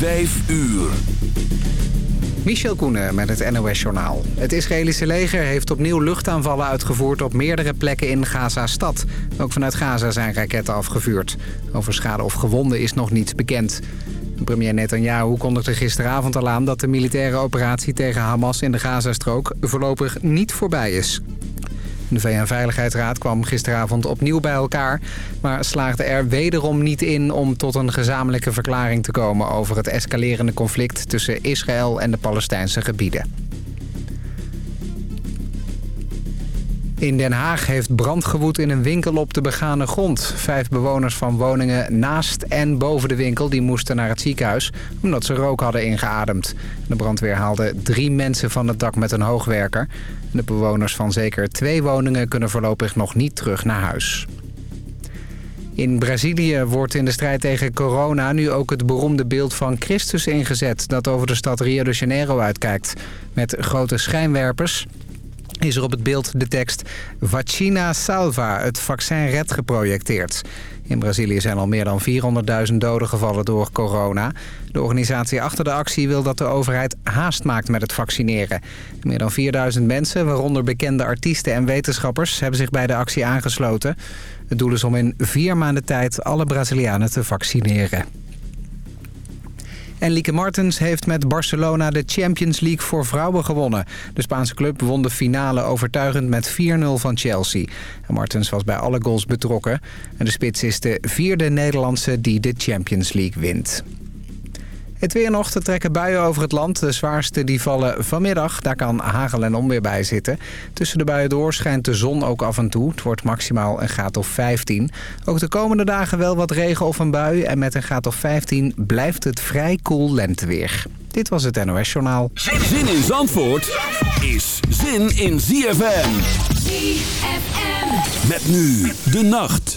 Vijf uur. Michel Koenen met het NOS-journaal. Het Israëlische leger heeft opnieuw luchtaanvallen uitgevoerd op meerdere plekken in Gaza-stad. Ook vanuit Gaza zijn raketten afgevuurd. Over schade of gewonden is nog niets bekend. Premier Netanyahu kondigde gisteravond al aan dat de militaire operatie tegen Hamas in de Gazastrook voorlopig niet voorbij is. De VN-veiligheidsraad kwam gisteravond opnieuw bij elkaar... maar slaagde er wederom niet in om tot een gezamenlijke verklaring te komen... over het escalerende conflict tussen Israël en de Palestijnse gebieden. In Den Haag heeft brand gewoed in een winkel op de begane grond. Vijf bewoners van woningen naast en boven de winkel die moesten naar het ziekenhuis... omdat ze rook hadden ingeademd. De brandweer haalde drie mensen van het dak met een hoogwerker. De bewoners van zeker twee woningen kunnen voorlopig nog niet terug naar huis. In Brazilië wordt in de strijd tegen corona nu ook het beroemde beeld van Christus ingezet... dat over de stad Rio de Janeiro uitkijkt. Met grote schijnwerpers is er op het beeld de tekst Vacina Salva, het vaccin red geprojecteerd. In Brazilië zijn al meer dan 400.000 doden gevallen door corona. De organisatie achter de actie wil dat de overheid haast maakt met het vaccineren. Meer dan 4000 mensen, waaronder bekende artiesten en wetenschappers... hebben zich bij de actie aangesloten. Het doel is om in vier maanden tijd alle Brazilianen te vaccineren. En Lieke Martens heeft met Barcelona de Champions League voor vrouwen gewonnen. De Spaanse club won de finale overtuigend met 4-0 van Chelsea. En Martens was bij alle goals betrokken. En de spits is de vierde Nederlandse die de Champions League wint. Het weer nog te trekken buien over het land. De zwaarste die vallen vanmiddag. Daar kan hagel en onweer bij zitten. Tussen de buien door schijnt de zon ook af en toe. Het wordt maximaal een graad of 15. Ook de komende dagen wel wat regen of een bui. En met een graad of 15 blijft het vrij koel lenteweer. Dit was het NOS Journaal. Zin in Zandvoort is zin in ZFM. ZFM. Met nu de nacht.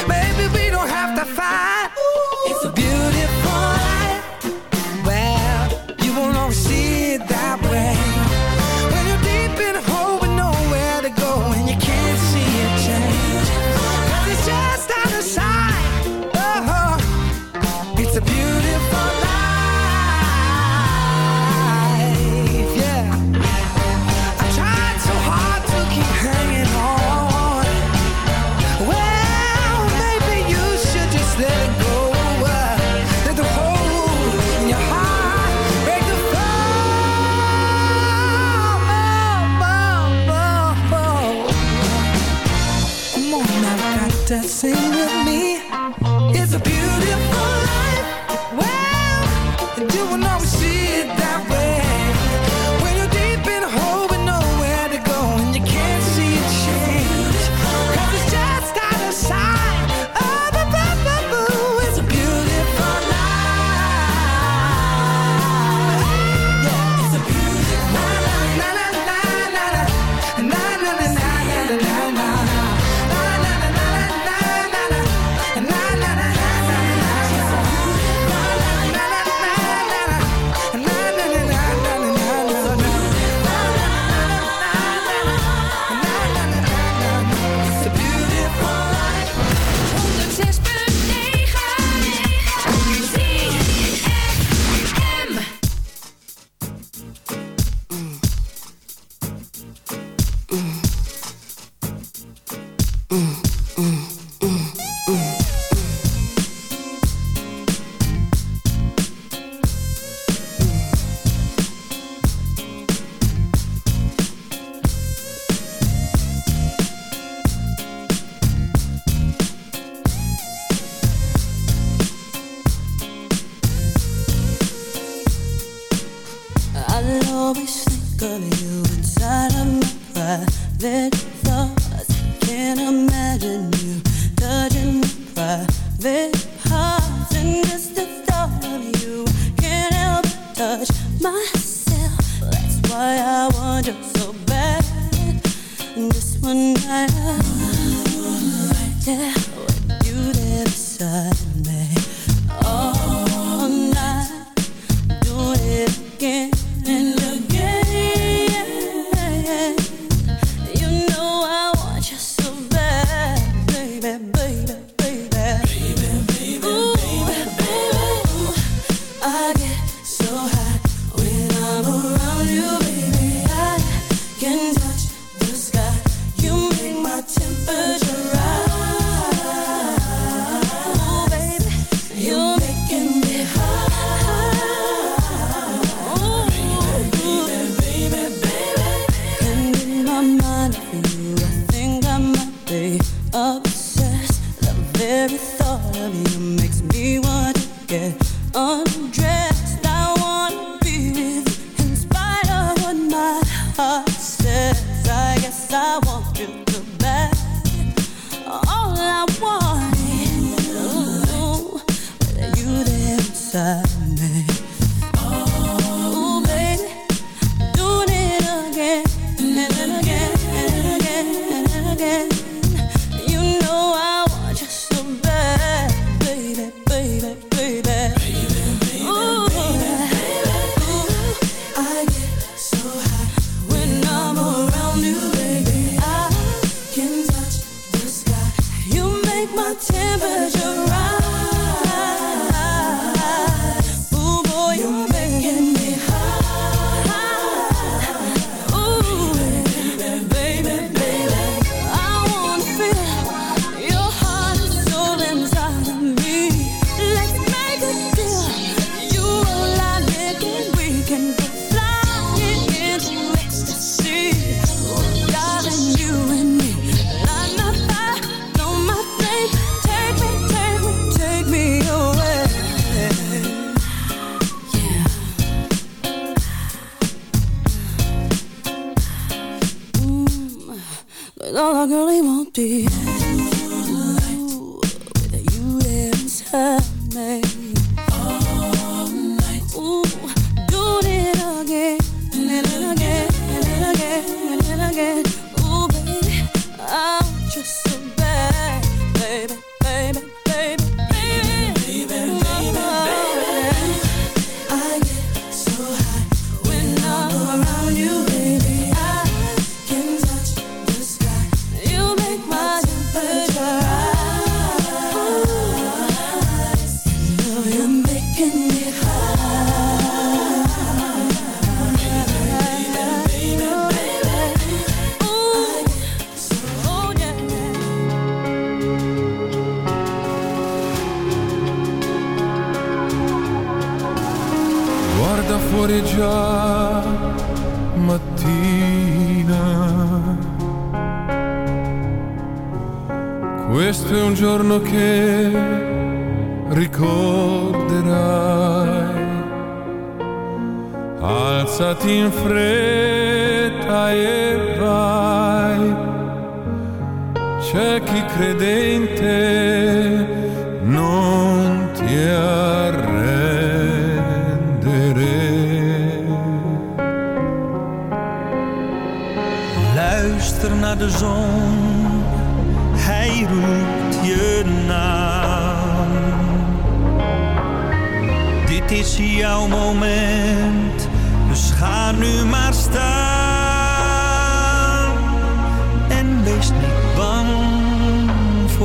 all I really want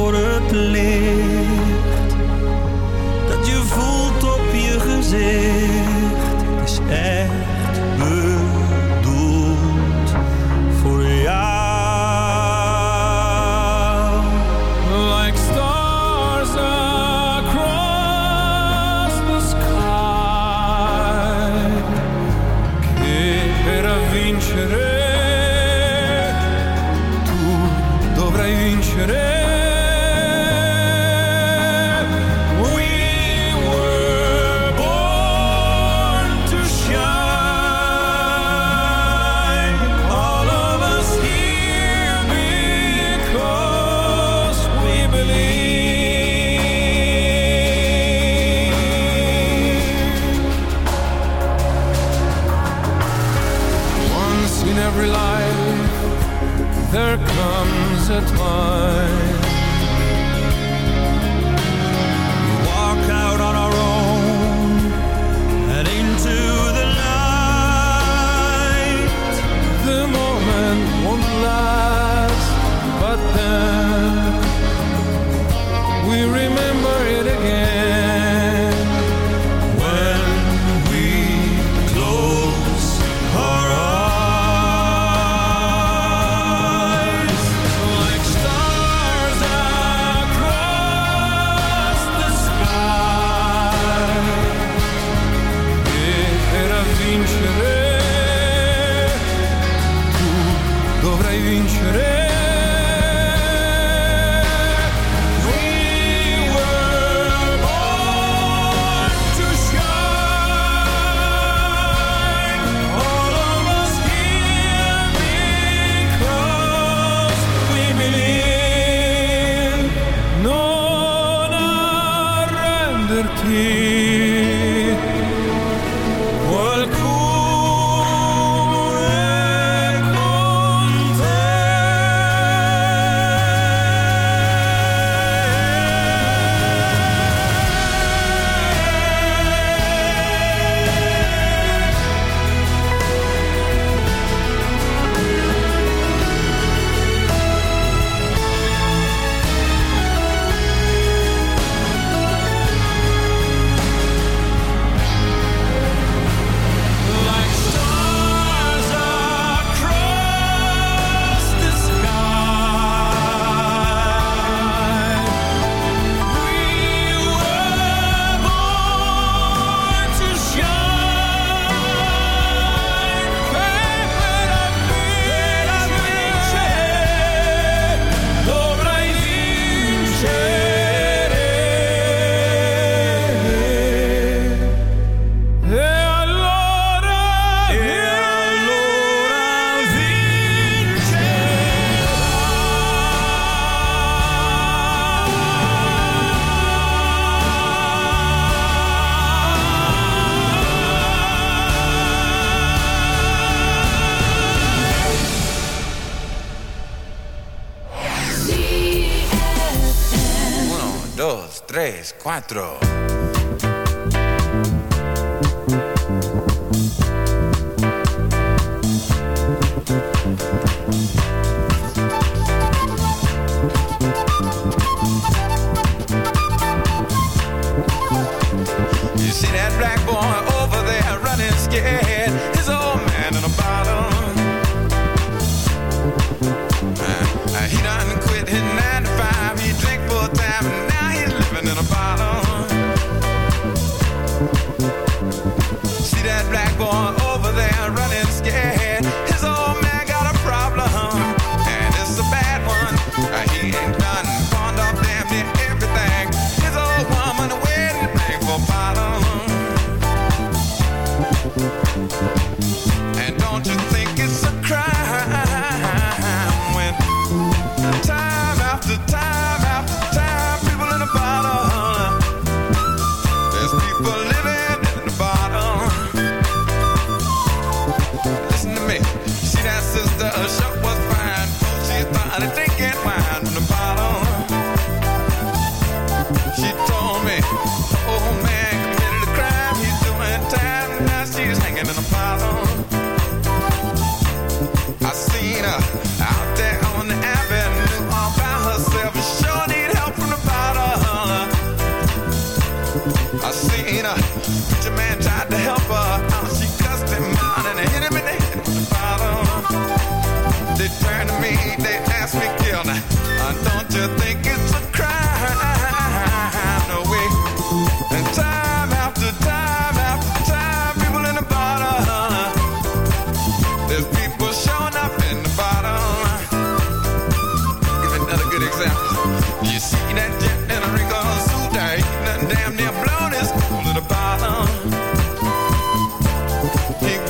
voor het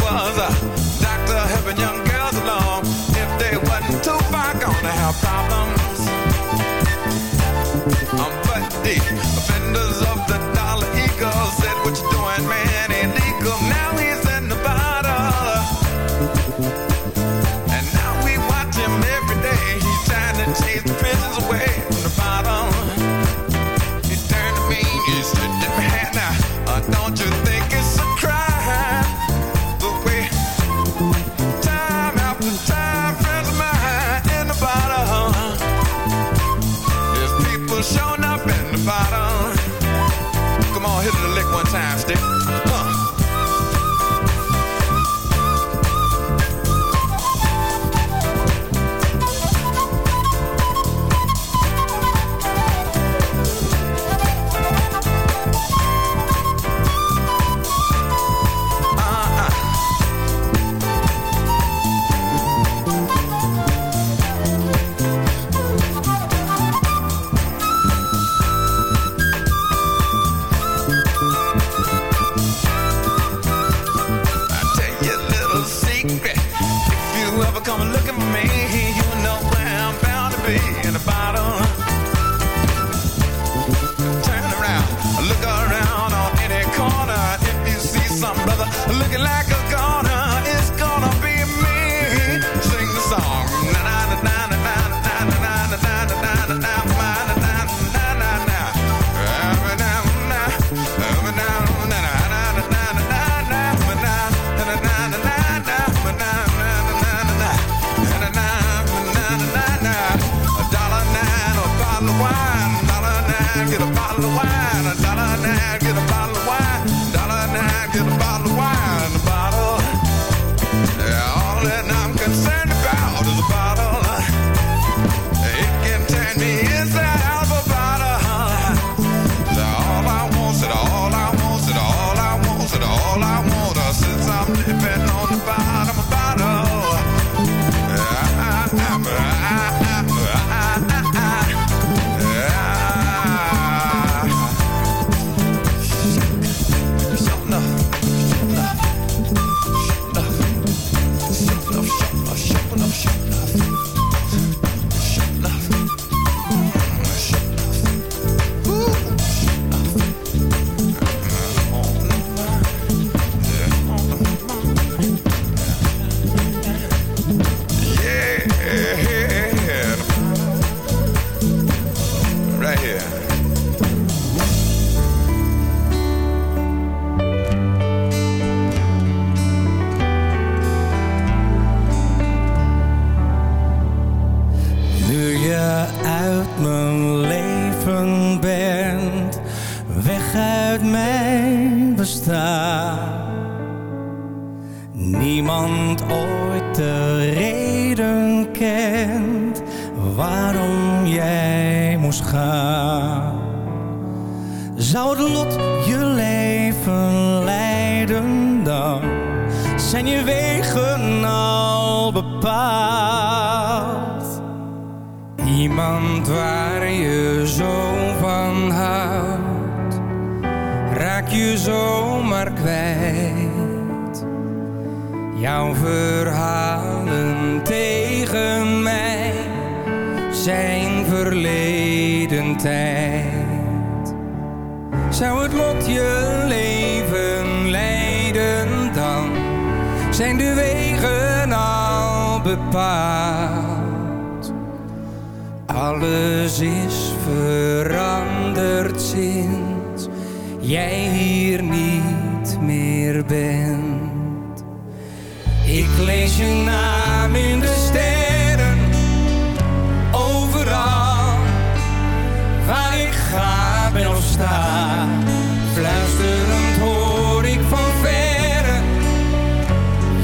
was a doctor helping young girls along. If they wasn't too far gone, they have problems. Um, but the offenders of the dollar eagle said, what you doing, man, illegal now. nine, get a bottle of wine. A dollar nine, get a bottle Jouw verhalen tegen mij zijn verleden tijd. Zou het lot je leven leiden dan? Zijn de wegen al bepaald? Alles is veranderd sinds jij hier niet meer bent. Ik lees je naam in de sterren, overal waar ik ga ben of sta. Fluisterend hoor ik van verre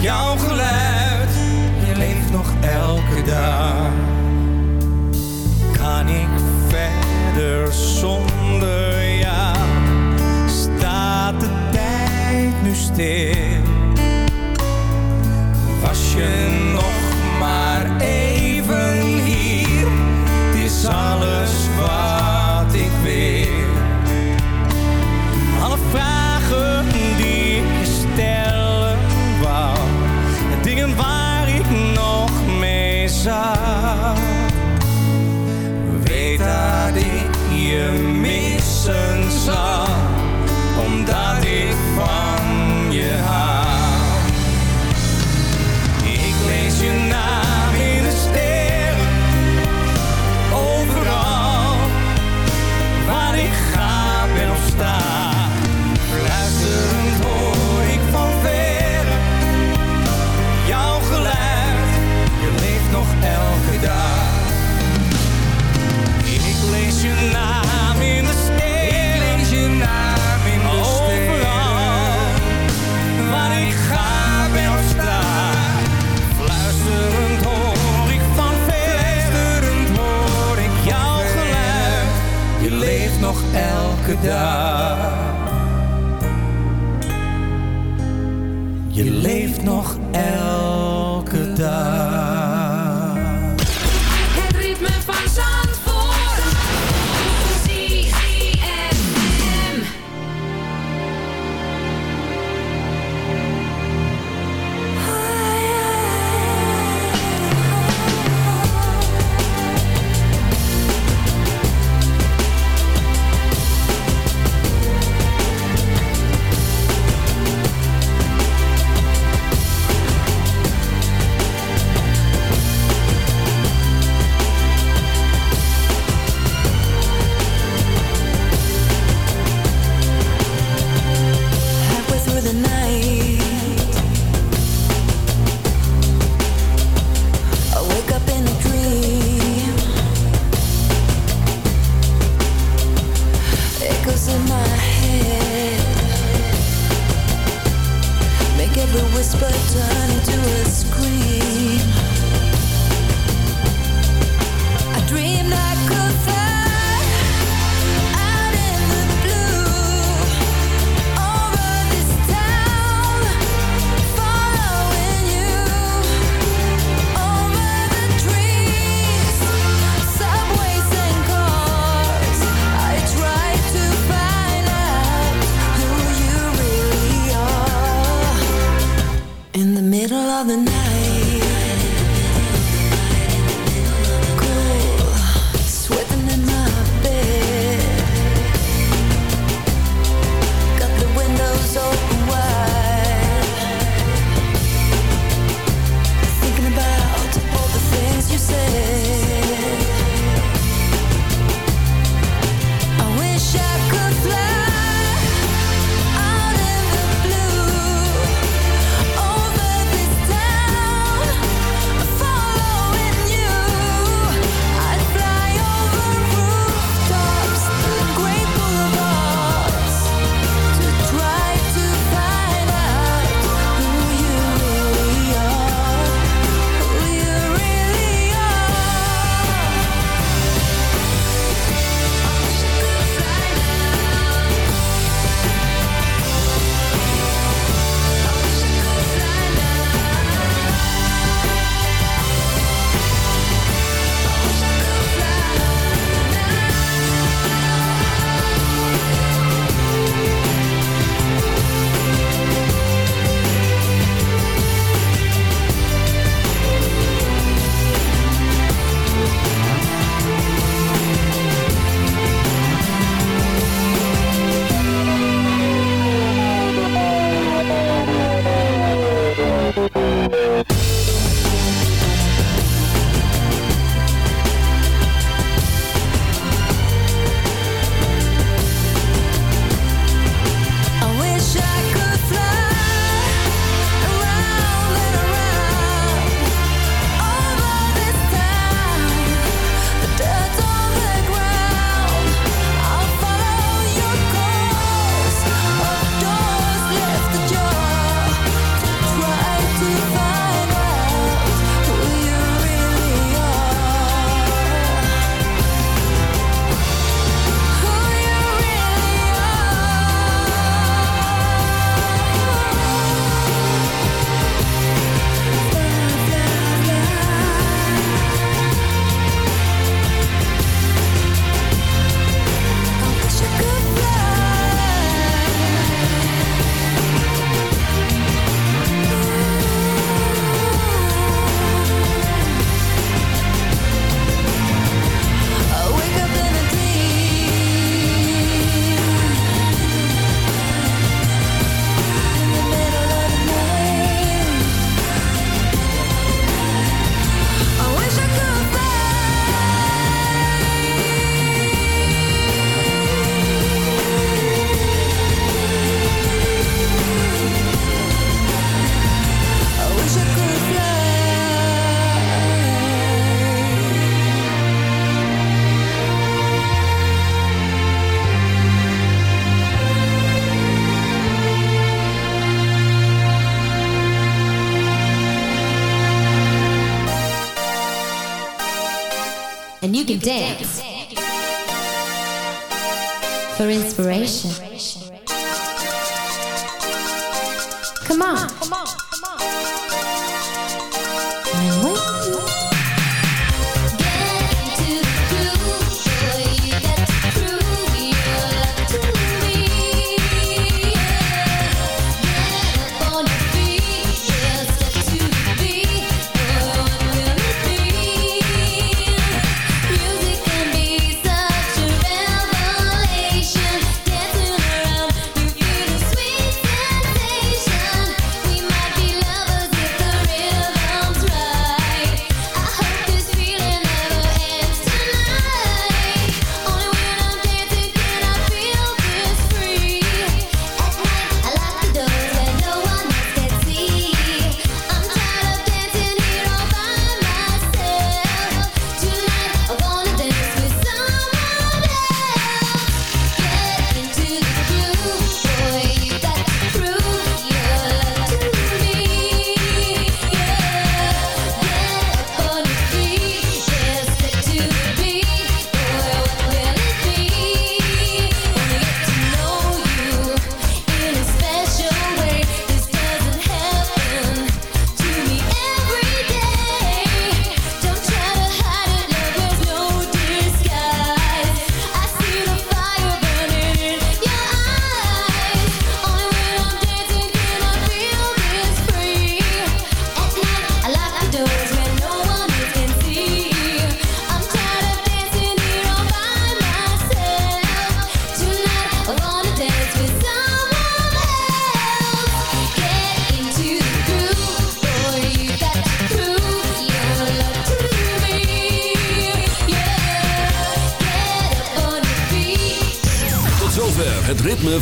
jouw geluid, je leeft nog elke dag. Kan ik verder zonder jou? Staat de tijd nu stil? In the middle of the night,